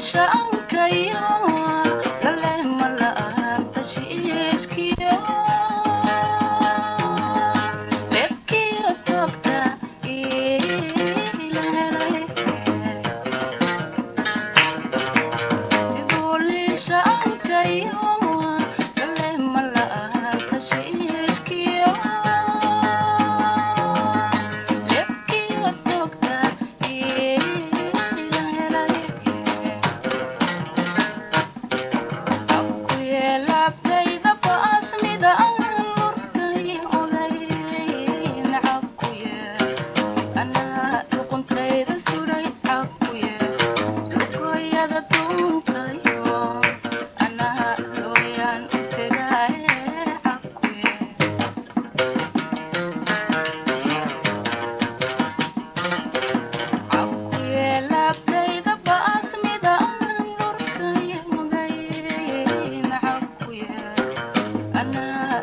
siduu anaa